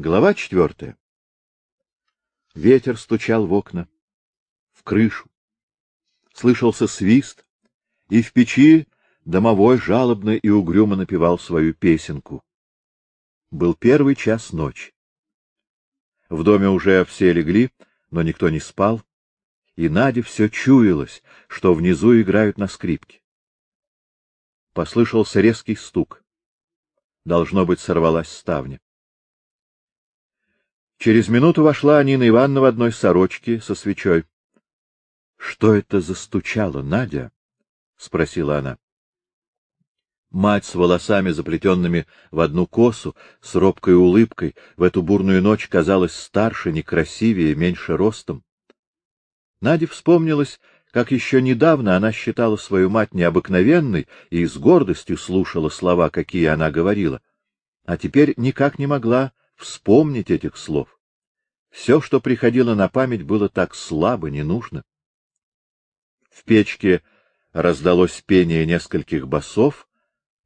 Глава четвертая. Ветер стучал в окна, в крышу. Слышался свист, и в печи домовой жалобно и угрюмо напевал свою песенку. Был первый час ночи. В доме уже все легли, но никто не спал, и Наде все чуялось, что внизу играют на скрипке. Послышался резкий стук. Должно быть, сорвалась ставня. Через минуту вошла Нина Ивановна в одной сорочке со свечой. — Что это застучало, Надя? — спросила она. Мать с волосами, заплетенными в одну косу, с робкой улыбкой, в эту бурную ночь казалась старше, некрасивее, меньше ростом. Наде вспомнилось, как еще недавно она считала свою мать необыкновенной и с гордостью слушала слова, какие она говорила, а теперь никак не могла вспомнить этих слов. Все, что приходило на память, было так слабо, не нужно. В печке раздалось пение нескольких басов,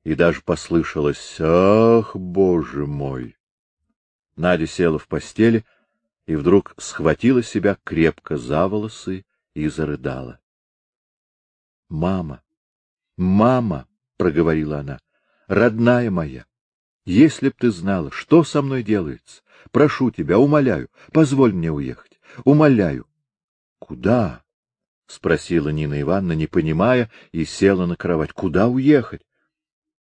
и даже послышалось «Ах, боже мой!». Надя села в постели и вдруг схватила себя крепко за волосы и зарыдала. — Мама, мама, — проговорила она, — родная моя, если б ты знала, что со мной делается, прошу тебя, умоляю, позволь мне уехать, умоляю. — Куда? — спросила Нина Ивановна, не понимая, и села на кровать. — Куда уехать?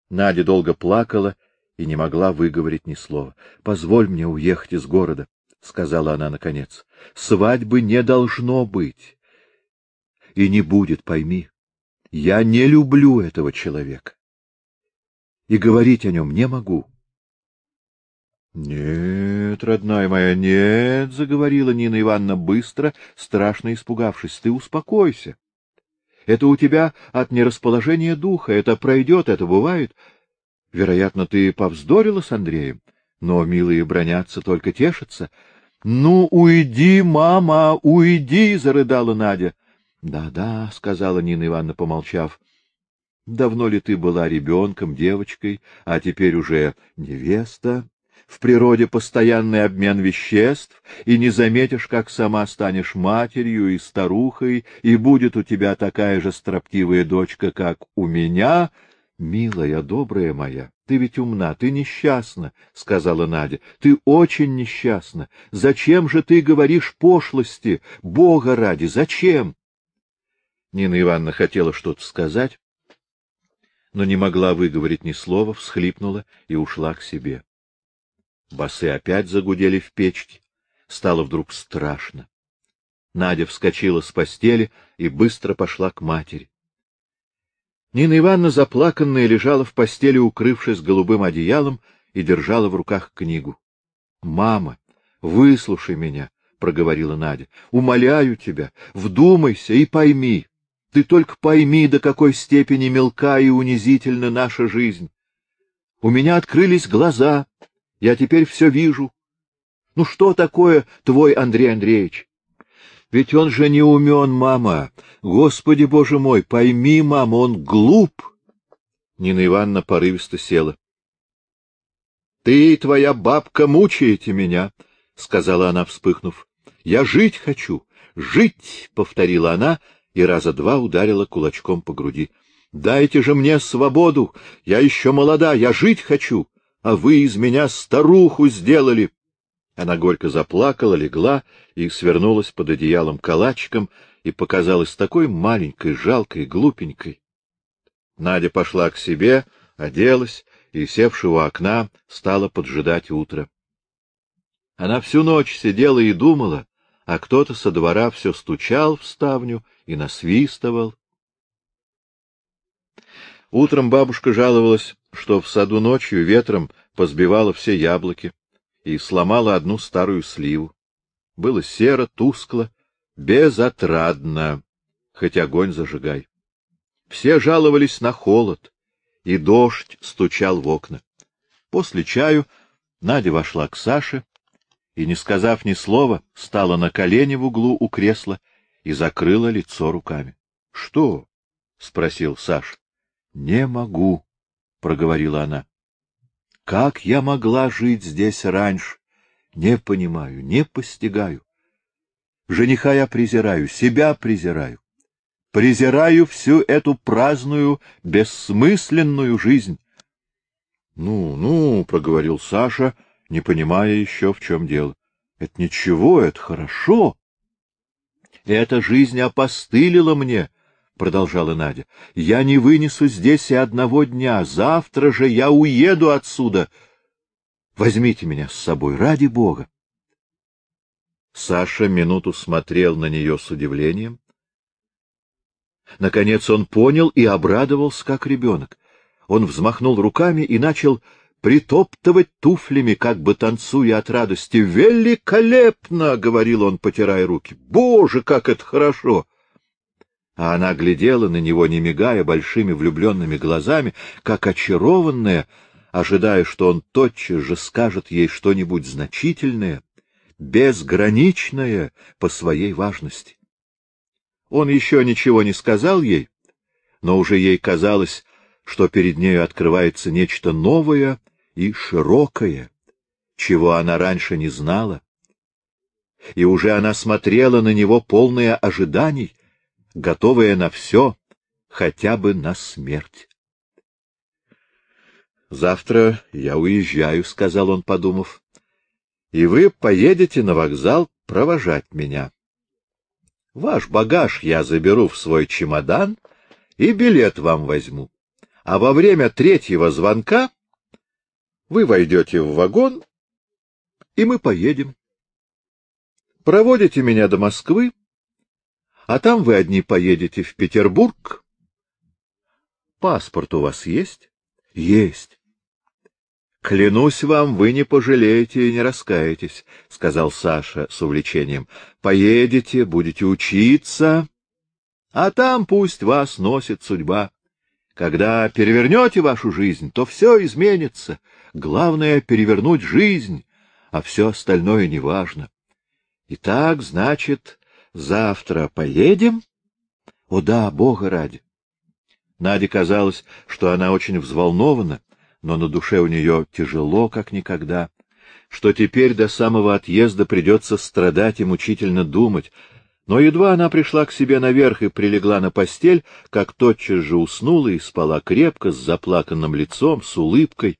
Надя долго плакала и не могла выговорить ни слова. — Позволь мне уехать из города, — сказала она наконец. — Свадьбы не должно быть. И не будет, пойми. Я не люблю этого человека и говорить о нем не могу. — Нет, родная моя, нет, — заговорила Нина Ивановна быстро, страшно испугавшись. — Ты успокойся. Это у тебя от нерасположения духа, это пройдет, это бывает. Вероятно, ты повздорила с Андреем, но милые бронятся, только тешатся. — Ну, уйди, мама, уйди! — зарыдала Надя. «Да, — Да-да, — сказала Нина Ивановна, помолчав. Давно ли ты была ребенком, девочкой, а теперь уже невеста? В природе постоянный обмен веществ, и не заметишь, как сама станешь матерью и старухой, и будет у тебя такая же строптивая дочка, как у меня. Милая, добрая моя, ты ведь умна, ты несчастна, — сказала Надя. Ты очень несчастна. Зачем же ты говоришь пошлости? Бога ради, зачем? Нина Ивановна хотела что-то сказать, но не могла выговорить ни слова, всхлипнула и ушла к себе. Басы опять загудели в печке. Стало вдруг страшно. Надя вскочила с постели и быстро пошла к матери. Нина Ивановна, заплаканная, лежала в постели, укрывшись голубым одеялом, и держала в руках книгу. — Мама, выслушай меня, — проговорила Надя. — Умоляю тебя, вдумайся и пойми. Ты только пойми, до какой степени мелка и унизительна наша жизнь. У меня открылись глаза, я теперь все вижу. Ну что такое твой Андрей Андреевич? Ведь он же не умен, мама. Господи, боже мой, пойми, мама, он глуп. Нина Ивановна порывисто села. — Ты и твоя бабка мучаете меня, — сказала она, вспыхнув. — Я жить хочу, жить, — повторила она, — и раза два ударила кулачком по груди. — Дайте же мне свободу! Я еще молода, я жить хочу, а вы из меня старуху сделали! Она горько заплакала, легла и свернулась под одеялом калачиком и показалась такой маленькой, жалкой, глупенькой. Надя пошла к себе, оделась и, севши у окна, стала поджидать утро. Она всю ночь сидела и думала, а кто-то со двора все стучал в ставню и насвистывал. Утром бабушка жаловалась, что в саду ночью ветром позбивала все яблоки и сломала одну старую сливу. Было серо, тускло, безотрадно, хоть огонь зажигай. Все жаловались на холод, и дождь стучал в окна. После чаю Надя вошла к Саше и, не сказав ни слова, стала на колени в углу у кресла и закрыла лицо руками. — Что? — спросил Саш. — Не могу, — проговорила она. — Как я могла жить здесь раньше, Не понимаю, не постигаю. Жениха я презираю, себя презираю. Презираю всю эту праздную, бессмысленную жизнь. — Ну, ну, — проговорил Саша, не понимая еще, в чем дело. — Это ничего, это хорошо. — Эта жизнь опостылила мне, — продолжала Надя. — Я не вынесу здесь и одного дня. Завтра же я уеду отсюда. Возьмите меня с собой, ради бога. Саша минуту смотрел на нее с удивлением. Наконец он понял и обрадовался, как ребенок. Он взмахнул руками и начал притоптывать туфлями, как бы танцуя от радости. «Великолепно!» — говорил он, потирая руки. «Боже, как это хорошо!» А она глядела на него, не мигая, большими влюбленными глазами, как очарованная, ожидая, что он тотчас же скажет ей что-нибудь значительное, безграничное по своей важности. Он еще ничего не сказал ей, но уже ей казалось, что перед нею открывается нечто новое и широкое, чего она раньше не знала. И уже она смотрела на него полная ожиданий, готовая на все, хотя бы на смерть. «Завтра я уезжаю», — сказал он, подумав, — «и вы поедете на вокзал провожать меня. Ваш багаж я заберу в свой чемодан и билет вам возьму а во время третьего звонка вы войдете в вагон, и мы поедем. Проводите меня до Москвы, а там вы одни поедете в Петербург. Паспорт у вас есть? Есть. Клянусь вам, вы не пожалеете и не раскаетесь, — сказал Саша с увлечением. Поедете, будете учиться, а там пусть вас носит судьба. Когда перевернете вашу жизнь, то все изменится. Главное — перевернуть жизнь, а все остальное неважно. Итак, значит, завтра поедем? О да, Бога ради! Наде казалось, что она очень взволнована, но на душе у нее тяжело, как никогда, что теперь до самого отъезда придется страдать и мучительно думать, но едва она пришла к себе наверх и прилегла на постель, как тотчас же уснула и спала крепко, с заплаканным лицом, с улыбкой,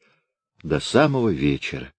до самого вечера.